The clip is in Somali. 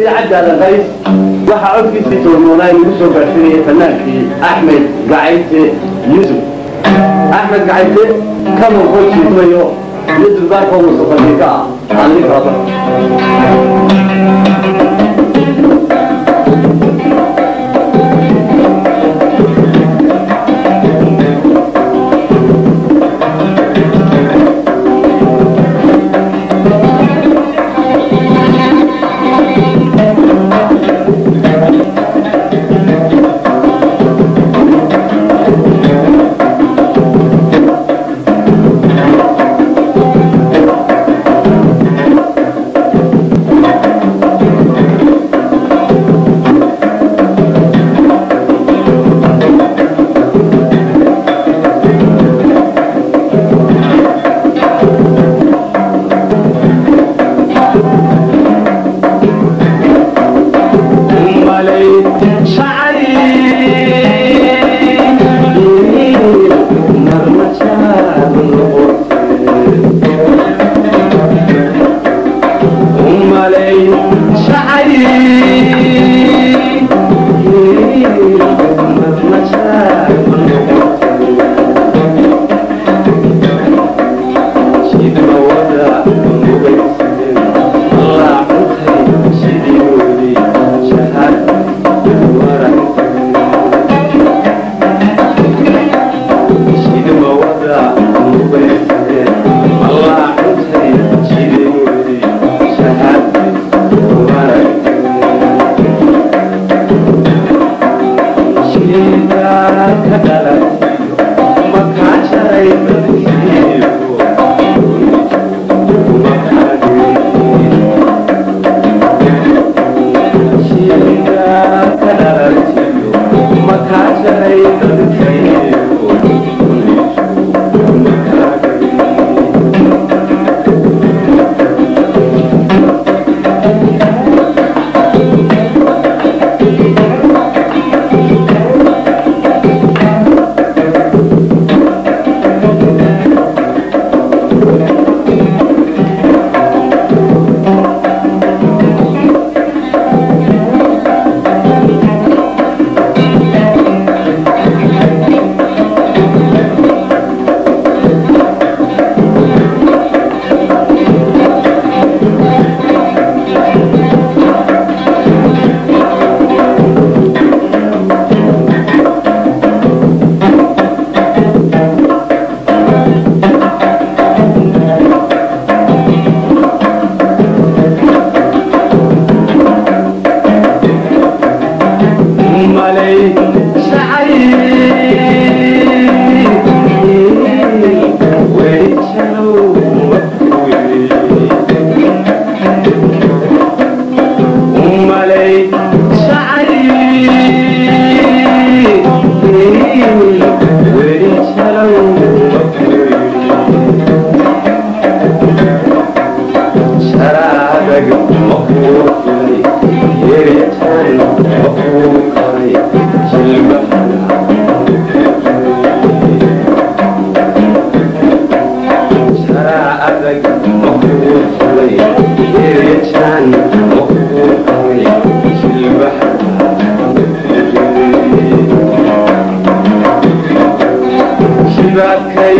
idaacaddaada qays. Waxaa codkiisii tolmoonaa lagu soo gaadhsiinaya fanaankii axmed gacayte yuusuf. Axmed gacayte kaman koo jiifayo iyo durbaarkoo mustafaqiika ah aan idin kala